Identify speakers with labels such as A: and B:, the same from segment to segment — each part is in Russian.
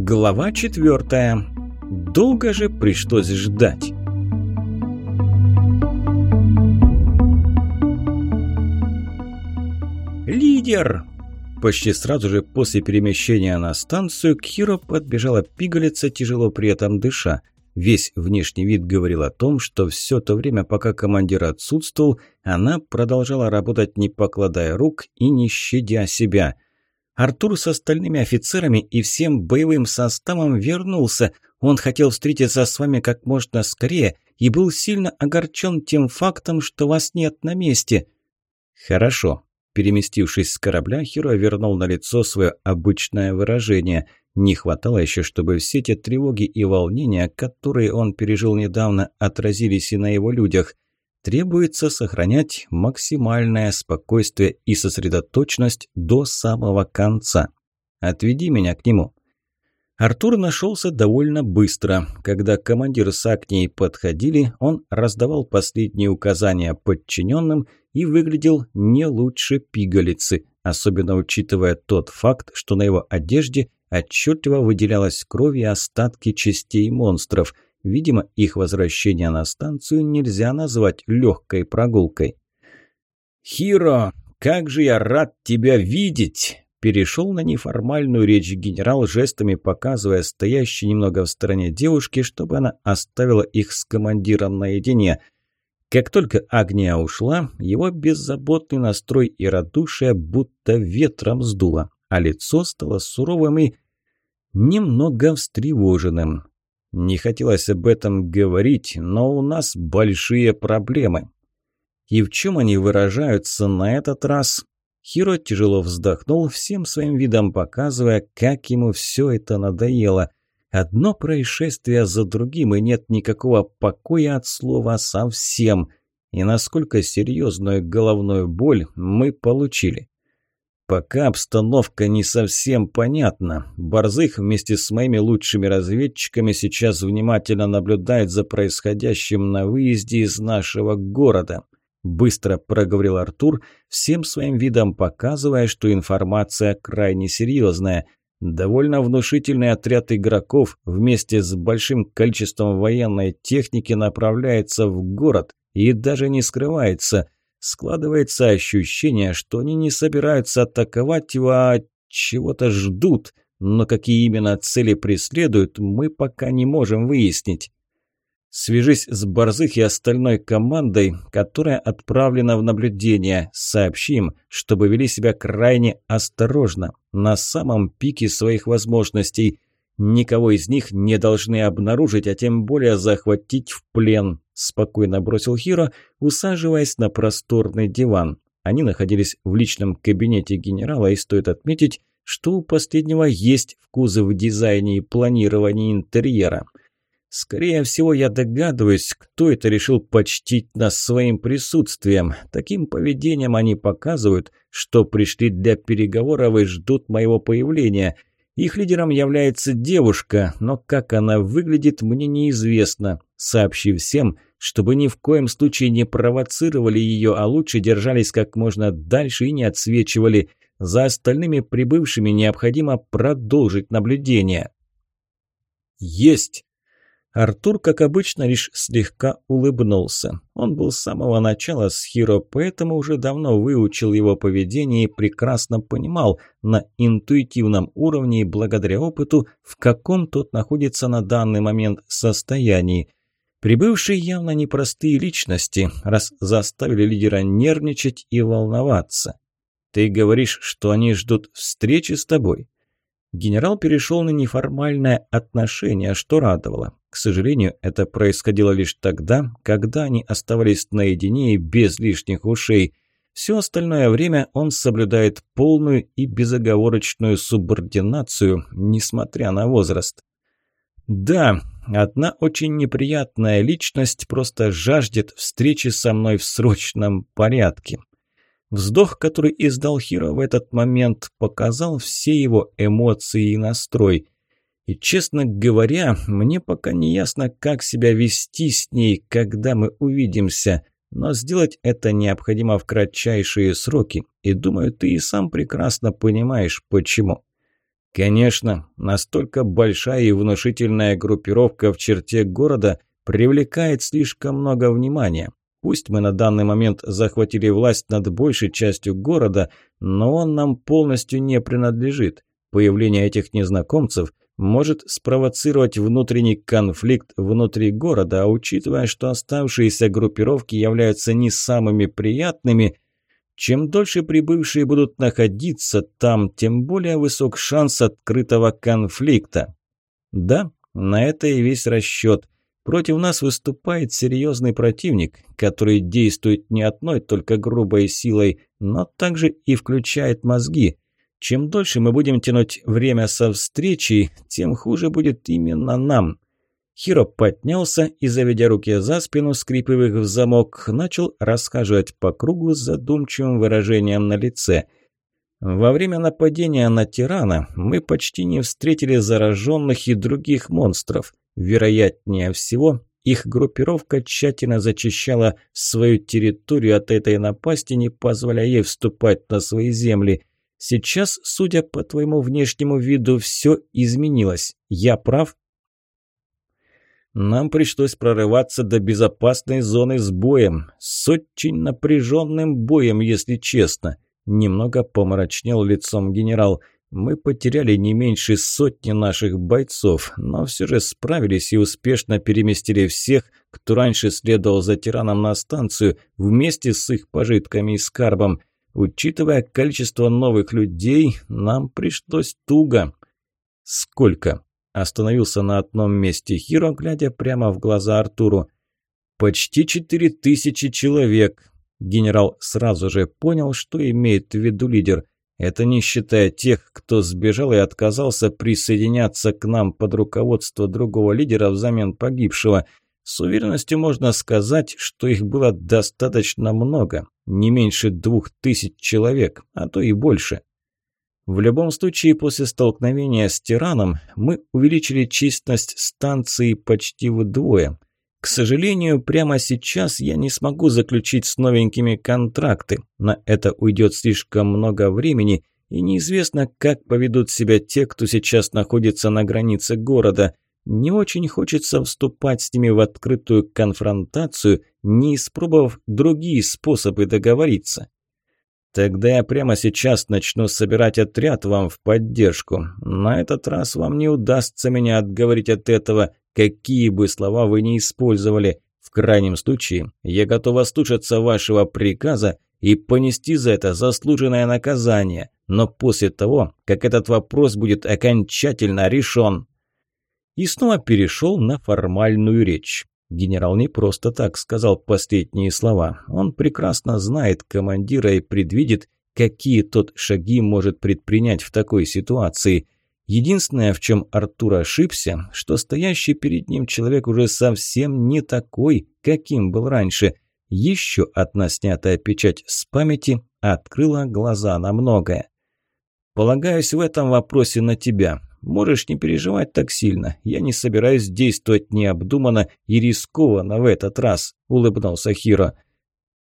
A: Глава четвертая. Долго же пришлось ждать. «Лидер!» Почти сразу же после перемещения на станцию к Хиро подбежала пигалица, тяжело при этом дыша. Весь внешний вид говорил о том, что все то время, пока командир отсутствовал, она продолжала работать, не покладая рук и не щадя себя – Артур с остальными офицерами и всем боевым составом вернулся. Он хотел встретиться с вами как можно скорее и был сильно огорчен тем фактом, что вас нет на месте». «Хорошо». Переместившись с корабля, Хиро вернул на лицо свое обычное выражение. Не хватало еще, чтобы все те тревоги и волнения, которые он пережил недавно, отразились и на его людях – требуется сохранять максимальное спокойствие и сосредоточенность до самого конца. Отведи меня к нему». Артур нашелся довольно быстро. Когда командир с Акней подходили, он раздавал последние указания подчиненным и выглядел не лучше пигалицы, особенно учитывая тот факт, что на его одежде отчетливо выделялась кровь и остатки частей монстров – Видимо, их возвращение на станцию нельзя назвать легкой прогулкой. «Хиро, как же я рад тебя видеть!» Перешел на неформальную речь генерал, жестами показывая стоящей немного в стороне девушке, чтобы она оставила их с командиром наедине. Как только Агния ушла, его беззаботный настрой и радушие будто ветром сдуло, а лицо стало суровым и немного встревоженным. Не хотелось об этом говорить, но у нас большие проблемы. И в чем они выражаются на этот раз? Хиро тяжело вздохнул, всем своим видом показывая, как ему все это надоело. Одно происшествие за другим, и нет никакого покоя от слова совсем. И насколько серьезную головную боль мы получили. Пока обстановка не совсем понятна. Борзых вместе с моими лучшими разведчиками сейчас внимательно наблюдает за происходящим на выезде из нашего города. Быстро проговорил Артур, всем своим видом показывая, что информация крайне серьезная. Довольно внушительный отряд игроков вместе с большим количеством военной техники направляется в город и даже не скрывается – Складывается ощущение, что они не собираются атаковать его, а чего-то ждут, но какие именно цели преследуют, мы пока не можем выяснить. Свяжись с Борзых и остальной командой, которая отправлена в наблюдение. Сообщим, чтобы вели себя крайне осторожно, на самом пике своих возможностей. Никого из них не должны обнаружить, а тем более захватить в плен спокойно бросил Хиро, усаживаясь на просторный диван. Они находились в личном кабинете генерала, и стоит отметить, что у последнего есть вкус в дизайне и планировании интерьера. Скорее всего, я догадываюсь, кто это решил почтить нас своим присутствием. Таким поведением они показывают, что пришли для переговоров и ждут моего появления – их лидером является девушка, но как она выглядит, мне неизвестно. Сообщи всем, чтобы ни в коем случае не провоцировали ее, а лучше держались как можно дальше и не отсвечивали. За остальными прибывшими необходимо продолжить наблюдение. «Есть!» Артур, как обычно, лишь слегка улыбнулся. Он был с самого начала с Хиро, поэтому уже давно выучил его поведение и прекрасно понимал на интуитивном уровне и благодаря опыту, в каком тот находится на данный момент состоянии. Прибывшие явно непростые личности, раз заставили лидера нервничать и волноваться. «Ты говоришь, что они ждут встречи с тобой?» Генерал перешел на неформальное отношение, что радовало. К сожалению, это происходило лишь тогда, когда они оставались наедине и без лишних ушей. Все остальное время он соблюдает полную и безоговорочную субординацию, несмотря на возраст. Да, одна очень неприятная личность просто жаждет встречи со мной в срочном порядке. Вздох, который издал Хиро в этот момент, показал все его эмоции и настрой. И, честно говоря, мне пока не ясно, как себя вести с ней, когда мы увидимся. Но сделать это необходимо в кратчайшие сроки. И думаю, ты и сам прекрасно понимаешь, почему. Конечно, настолько большая и внушительная группировка в черте города привлекает слишком много внимания. Пусть мы на данный момент захватили власть над большей частью города, но он нам полностью не принадлежит. Появление этих незнакомцев может спровоцировать внутренний конфликт внутри города, а учитывая, что оставшиеся группировки являются не самыми приятными, чем дольше прибывшие будут находиться там, тем более высок шанс открытого конфликта. Да, на это и весь расчет. Против нас выступает серьезный противник, который действует не одной только грубой силой, но также и включает мозги. Чем дольше мы будем тянуть время со встречей, тем хуже будет именно нам. Хиро поднялся и, заведя руки за спину, скрипив их в замок, начал расхаживать по кругу с задумчивым выражением на лице – во время нападения на тирана мы почти не встретили зараженных и других монстров. Вероятнее всего, их группировка тщательно зачищала свою территорию от этой напасти, не позволяя ей вступать на свои земли. Сейчас, судя по твоему внешнему виду, все изменилось. Я прав? Нам пришлось прорываться до безопасной зоны с боем. С очень напряженным боем, если честно. Немного помрачнел лицом генерал – мы потеряли не меньше сотни наших бойцов, но все же справились и успешно переместили всех, кто раньше следовал за тираном на станцию, вместе с их пожитками и скарбом. Учитывая количество новых людей, нам пришлось туго. «Сколько?» – остановился на одном месте Хиро, глядя прямо в глаза Артуру. «Почти четыре тысячи человек». Генерал сразу же понял, что имеет в виду лидер – это не считая тех, кто сбежал и отказался присоединяться к нам под руководство другого лидера взамен погибшего. С уверенностью можно сказать, что их было достаточно много, не меньше двух тысяч человек, а то и больше. В любом случае, после столкновения с тираном мы увеличили численность станции почти вдвое. К сожалению, прямо сейчас я не смогу заключить с новенькими контракты. На это уйдет слишком много времени, и неизвестно, как поведут себя те, кто сейчас находится на границе города. Не очень хочется вступать с ними в открытую конфронтацию, не испробовав другие способы договориться. Тогда я прямо сейчас начну собирать отряд вам в поддержку. На этот раз вам не удастся меня отговорить от этого, Какие бы слова вы ни использовали, в крайнем случае я готов ослушаться вашего приказа и понести за это заслуженное наказание, но после того, как этот вопрос будет окончательно решен. И снова перешел на формальную речь. Генерал не просто так сказал последние слова. Он прекрасно знает командира и предвидит, какие тот шаги может предпринять в такой ситуации – Единственное, в чем Артур ошибся, что стоящий перед ним человек уже совсем не такой, каким был раньше. Еще одна снятая печать с памяти открыла глаза на многое. «Полагаюсь в этом вопросе на тебя. Можешь не переживать так сильно. Я не собираюсь действовать необдуманно и рискованно в этот раз», – улыбнулся Хиро.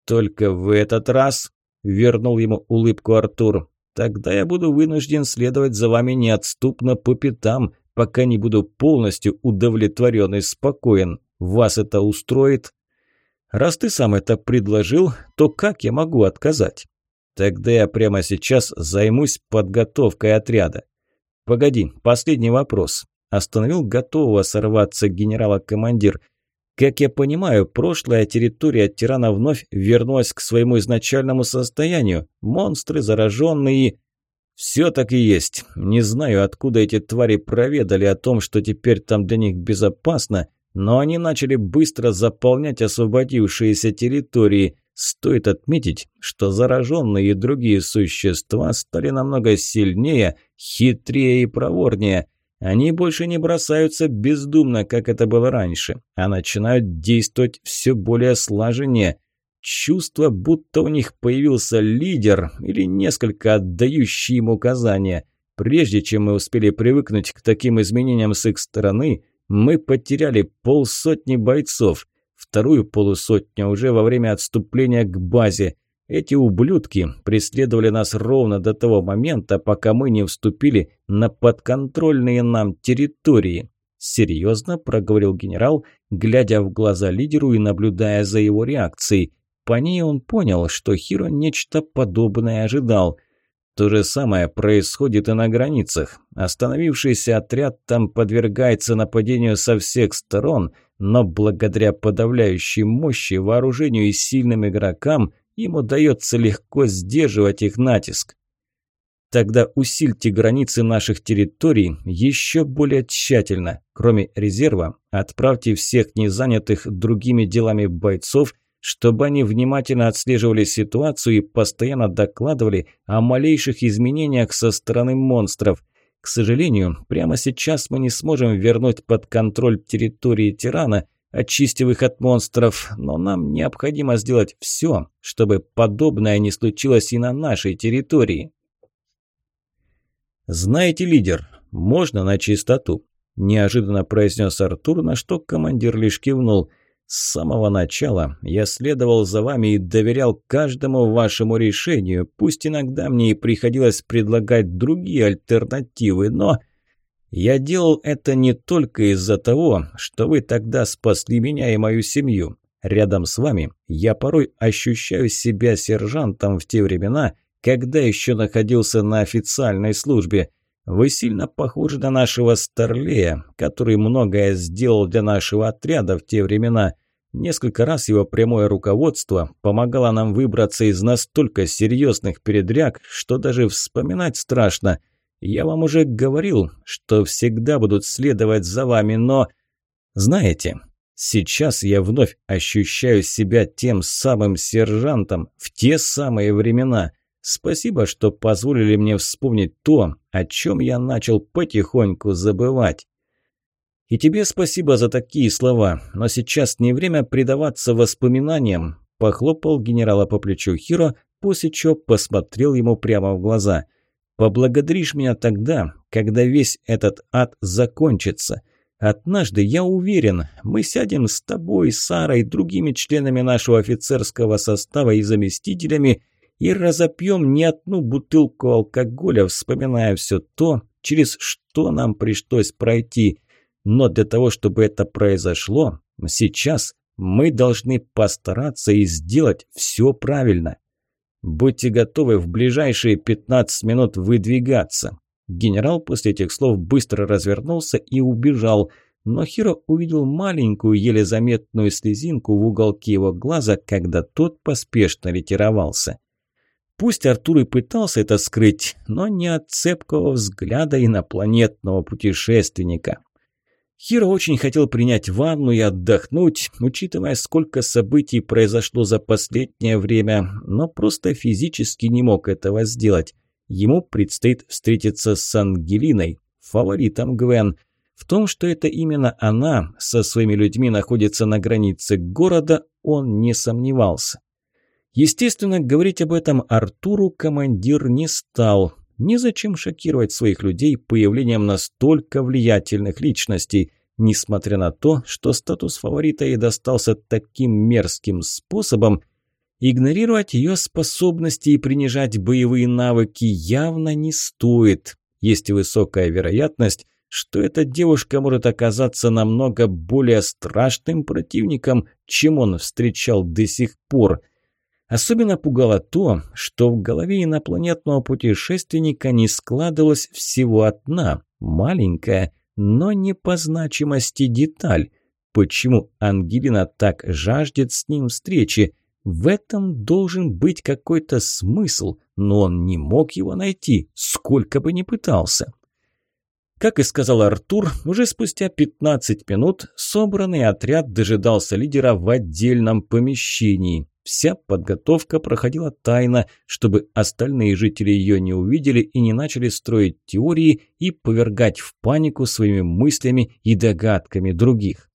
A: «Только в этот раз?» – вернул ему улыбку Артур. Тогда я буду вынужден следовать за вами неотступно по пятам, пока не буду полностью удовлетворен и спокоен. Вас это устроит? Раз ты сам это предложил, то как я могу отказать? Тогда я прямо сейчас займусь подготовкой отряда. Погоди, последний вопрос. Остановил готового сорваться генерала-командир. Как я понимаю, прошлая территория тирана вновь вернулась к своему изначальному состоянию. Монстры, зараженные... Все так и есть. Не знаю, откуда эти твари проведали о том, что теперь там для них безопасно, но они начали быстро заполнять освободившиеся территории. Стоит отметить, что зараженные и другие существа стали намного сильнее, хитрее и проворнее. Они больше не бросаются бездумно, как это было раньше, а начинают действовать все более слаженнее. Чувство, будто у них появился лидер или несколько отдающий им указания. Прежде чем мы успели привыкнуть к таким изменениям с их стороны, мы потеряли полсотни бойцов, вторую полусотню уже во время отступления к базе. Эти ублюдки преследовали нас ровно до того момента, пока мы не вступили на подконтрольные нам территории. Серьезно проговорил генерал, глядя в глаза лидеру и наблюдая за его реакцией. По ней он понял, что Хиро нечто подобное ожидал. То же самое происходит и на границах. Остановившийся отряд там подвергается нападению со всех сторон, но благодаря подавляющей мощи, вооружению и сильным игрокам им удается легко сдерживать их натиск. Тогда усильте границы наших территорий еще более тщательно. Кроме резерва, отправьте всех незанятых другими делами бойцов чтобы они внимательно отслеживали ситуацию и постоянно докладывали о малейших изменениях со стороны монстров. К сожалению, прямо сейчас мы не сможем вернуть под контроль территории тирана, очистив их от монстров, но нам необходимо сделать все, чтобы подобное не случилось и на нашей территории. «Знаете, лидер, можно на чистоту», – неожиданно произнес Артур, на что командир лишь кивнул – с самого начала я следовал за вами и доверял каждому вашему решению, пусть иногда мне и приходилось предлагать другие альтернативы, но... Я делал это не только из-за того, что вы тогда спасли меня и мою семью. Рядом с вами я порой ощущаю себя сержантом в те времена, когда еще находился на официальной службе. Вы сильно похожи на нашего Старлея, который многое сделал для нашего отряда в те времена. Несколько раз его прямое руководство помогало нам выбраться из настолько серьезных передряг, что даже вспоминать страшно. Я вам уже говорил, что всегда будут следовать за вами, но... Знаете, сейчас я вновь ощущаю себя тем самым сержантом в те самые времена. Спасибо, что позволили мне вспомнить то, о чем я начал потихоньку забывать. И тебе спасибо за такие слова, но сейчас не время предаваться воспоминаниям», – похлопал генерала по плечу Хиро, после чего посмотрел ему прямо в глаза. «Поблагодаришь меня тогда, когда весь этот ад закончится. Однажды, я уверен, мы сядем с тобой, Сарой, другими членами нашего офицерского состава и заместителями и разопьем не одну бутылку алкоголя, вспоминая все то, через что нам пришлось пройти». Но для того, чтобы это произошло, сейчас мы должны постараться и сделать все правильно. Будьте готовы в ближайшие 15 минут выдвигаться. Генерал после этих слов быстро развернулся и убежал, но Хиро увидел маленькую, еле заметную слезинку в уголке его глаза, когда тот поспешно ретировался. Пусть Артур и пытался это скрыть, но не от цепкого взгляда инопланетного путешественника. Хиро очень хотел принять ванну и отдохнуть, учитывая, сколько событий произошло за последнее время, но просто физически не мог этого сделать. Ему предстоит встретиться с Ангелиной, фаворитом Гвен. В том, что это именно она со своими людьми находится на границе города, он не сомневался. Естественно, говорить об этом Артуру командир не стал, Незачем шокировать своих людей появлением настолько влиятельных личностей, несмотря на то, что статус фаворита ей достался таким мерзким способом, игнорировать ее способности и принижать боевые навыки явно не стоит. Есть высокая вероятность, что эта девушка может оказаться намного более страшным противником, чем он встречал до сих пор – Особенно пугало то, что в голове инопланетного путешественника не складывалась всего одна, маленькая, но не по значимости деталь. Почему Ангелина так жаждет с ним встречи? В этом должен быть какой-то смысл, но он не мог его найти, сколько бы ни пытался. Как и сказал Артур, уже спустя 15 минут собранный отряд дожидался лидера в отдельном помещении. Вся подготовка проходила тайно, чтобы остальные жители ее не увидели и не начали строить теории и повергать в панику своими мыслями и догадками других.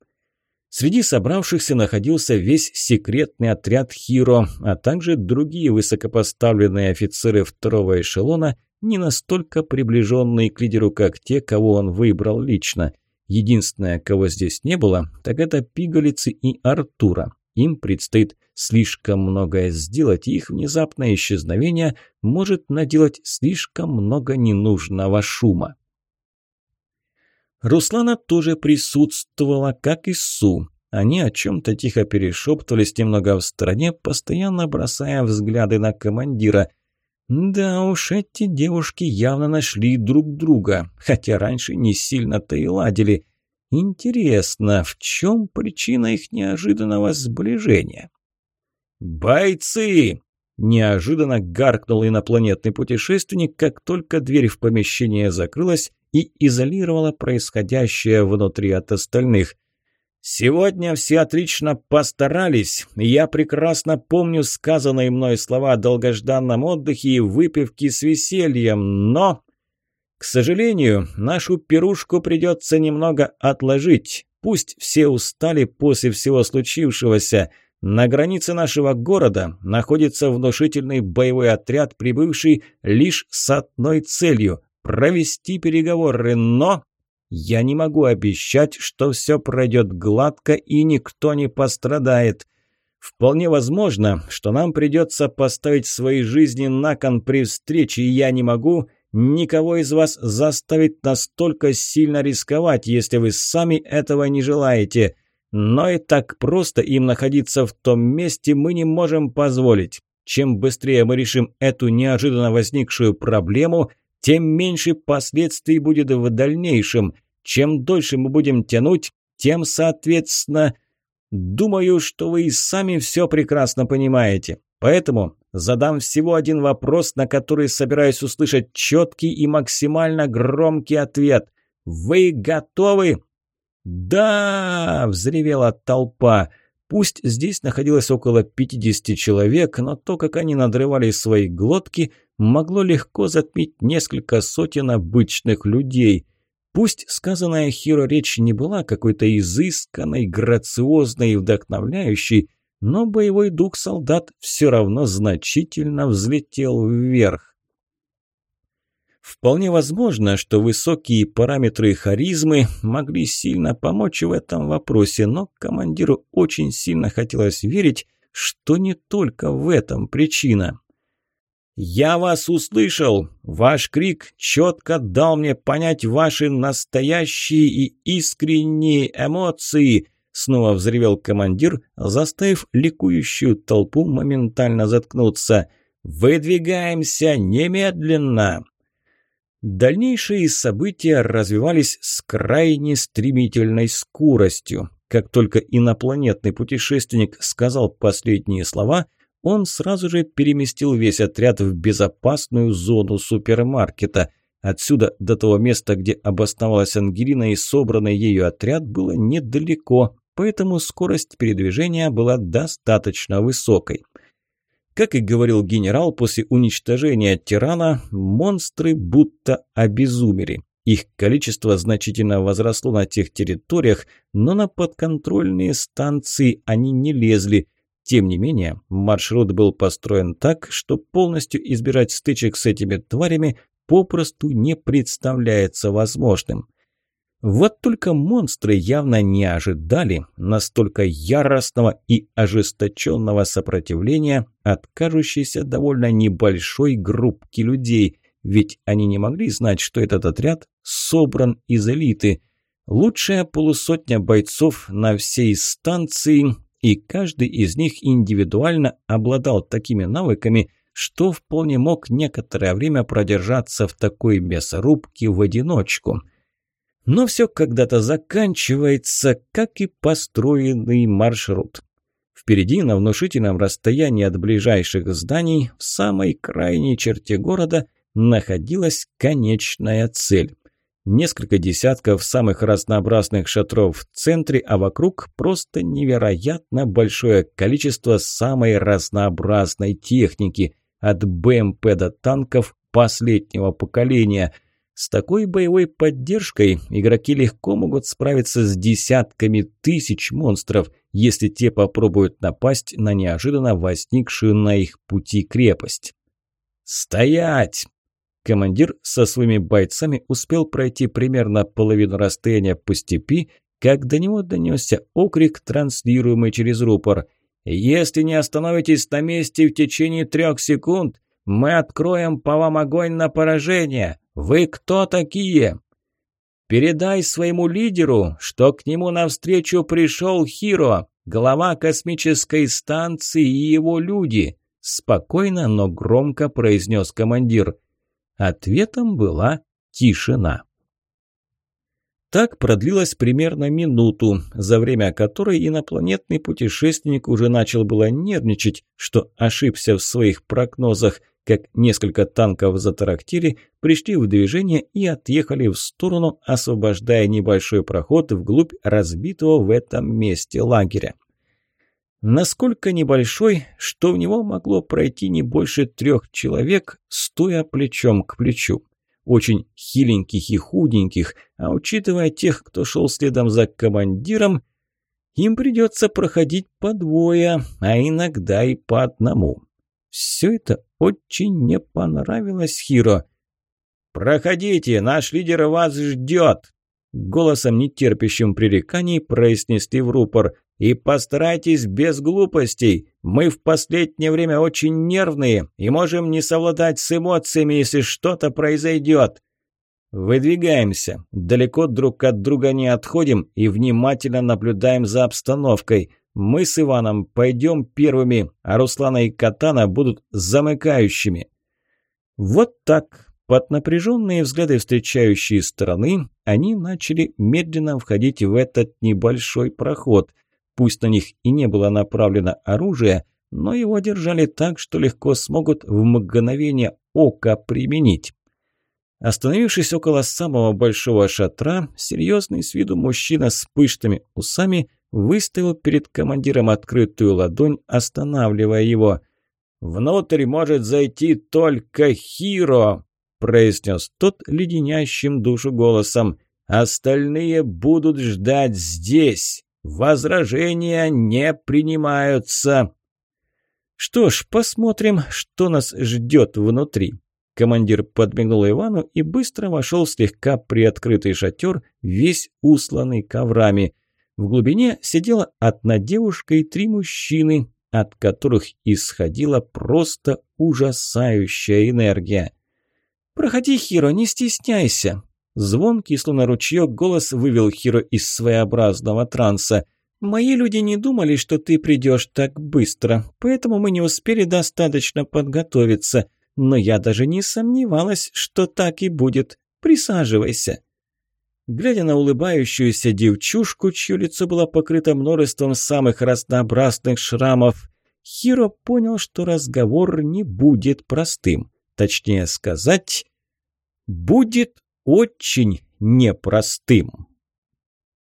A: Среди собравшихся находился весь секретный отряд Хиро, а также другие высокопоставленные офицеры второго эшелона, не настолько приближенные к лидеру, как те, кого он выбрал лично. Единственное, кого здесь не было, так это пигалицы и Артура. Им предстоит слишком многое сделать, и их внезапное исчезновение может наделать слишком много ненужного шума. Руслана тоже присутствовала, как и Су. Они о чем-то тихо перешептывались немного в стороне, постоянно бросая взгляды на командира. Да уж, эти девушки явно нашли друг друга, хотя раньше не сильно-то и ладили. Интересно, в чем причина их неожиданного сближения? «Бойцы!» – неожиданно гаркнул инопланетный путешественник, как только дверь в помещение закрылась и изолировала происходящее внутри от остальных – Сегодня все отлично постарались. Я прекрасно помню сказанные мной слова о долгожданном отдыхе и выпивке с весельем, но... К сожалению, нашу пирушку придется немного отложить. Пусть все устали после всего случившегося. На границе нашего города находится внушительный боевой отряд, прибывший лишь с одной целью – провести переговоры, но я не могу обещать, что все пройдет гладко и никто не пострадает. Вполне возможно, что нам придется поставить свои жизни на кон при встрече, и я не могу никого из вас заставить настолько сильно рисковать, если вы сами этого не желаете. Но и так просто им находиться в том месте мы не можем позволить. Чем быстрее мы решим эту неожиданно возникшую проблему – тем меньше последствий будет в дальнейшем. Чем дольше мы будем тянуть, тем, соответственно... Думаю, что вы и сами все прекрасно понимаете. Поэтому задам всего один вопрос, на который собираюсь услышать четкий и максимально громкий ответ. Вы готовы? «Да!» – взревела толпа. Пусть здесь находилось около 50 человек, но то, как они надрывали свои глотки, могло легко затмить несколько сотен обычных людей. Пусть сказанная Хиро речь не была какой-то изысканной, грациозной и вдохновляющей, но боевой дух солдат все равно значительно взлетел вверх. Вполне возможно, что высокие параметры харизмы могли сильно помочь в этом вопросе, но командиру очень сильно хотелось верить, что не только в этом причина. «Я вас услышал! Ваш крик четко дал мне понять ваши настоящие и искренние эмоции!» Снова взревел командир, заставив ликующую толпу моментально заткнуться. «Выдвигаемся немедленно!» Дальнейшие события развивались с крайне стремительной скоростью. Как только инопланетный путешественник сказал последние слова, он сразу же переместил весь отряд в безопасную зону супермаркета. Отсюда до того места, где обосновалась Ангелина и собранный ею отряд, было недалеко, поэтому скорость передвижения была достаточно высокой. Как и говорил генерал, после уничтожения тирана монстры будто обезумели. Их количество значительно возросло на тех территориях, но на подконтрольные станции они не лезли. Тем не менее, маршрут был построен так, что полностью избежать стычек с этими тварями попросту не представляется возможным. Вот только монстры явно не ожидали настолько яростного и ожесточенного сопротивления от кажущейся довольно небольшой группки людей, ведь они не могли знать, что этот отряд собран из элиты. Лучшая полусотня бойцов на всей станции, и каждый из них индивидуально обладал такими навыками, что вполне мог некоторое время продержаться в такой мясорубке в одиночку – но все когда-то заканчивается, как и построенный маршрут. Впереди, на внушительном расстоянии от ближайших зданий, в самой крайней черте города, находилась конечная цель. Несколько десятков самых разнообразных шатров в центре, а вокруг просто невероятно большое количество самой разнообразной техники, от БМП до танков последнего поколения – с такой боевой поддержкой игроки легко могут справиться с десятками тысяч монстров, если те попробуют напасть на неожиданно возникшую на их пути крепость. «Стоять!» Командир со своими бойцами успел пройти примерно половину расстояния по степи, как до него донесся окрик, транслируемый через рупор. Если не остановитесь на месте в течение трех секунд, мы откроем по вам огонь на поражение. Вы кто такие?» «Передай своему лидеру, что к нему навстречу пришел Хиро, глава космической станции и его люди», спокойно, но громко произнес командир. Ответом была тишина. Так продлилось примерно минуту, за время которой инопланетный путешественник уже начал было нервничать, что ошибся в своих прогнозах, как несколько танков затарактили, пришли в движение и отъехали в сторону, освобождая небольшой проход вглубь разбитого в этом месте лагеря. Насколько небольшой, что в него могло пройти не больше трех человек, стоя плечом к плечу очень хиленьких и худеньких, а учитывая тех, кто шел следом за командиром, им придется проходить по двое, а иногда и по одному. Все это очень не понравилось Хиро. «Проходите, наш лидер вас ждет!» Голосом, нетерпящим пререканий, произнесли в рупор. «И постарайтесь без глупостей. Мы в последнее время очень нервные и можем не совладать с эмоциями, если что-то произойдет». «Выдвигаемся. Далеко друг от друга не отходим и внимательно наблюдаем за обстановкой. Мы с Иваном пойдем первыми, а Руслана и Катана будут замыкающими». Вот так, под напряженные взгляды встречающей стороны, они начали медленно входить в этот небольшой проход. Пусть на них и не было направлено оружие, но его держали так, что легко смогут в мгновение ока применить. Остановившись около самого большого шатра, серьезный с виду мужчина с пышными усами выставил перед командиром открытую ладонь, останавливая его. «Внутрь может зайти только Хиро!» – произнес тот леденящим душу голосом. «Остальные будут ждать здесь. Возражения не принимаются». «Что ж, посмотрим, что нас ждет внутри». Командир подмигнул Ивану и быстро вошел в слегка приоткрытый шатер, весь усланный коврами. В глубине сидела одна девушка и три мужчины, от которых исходила просто ужасающая энергия. «Проходи, Хиро, не стесняйся!» Звонкий, словно ручеек, голос вывел Хиро из своеобразного транса. «Мои люди не думали, что ты придешь так быстро, поэтому мы не успели достаточно подготовиться. Но я даже не сомневалась, что так и будет. Присаживайся!» Глядя на улыбающуюся девчушку, чье лицо было покрыто множеством самых разнообразных шрамов, Хиро понял, что разговор не будет простым. Точнее сказать, будет очень непростым.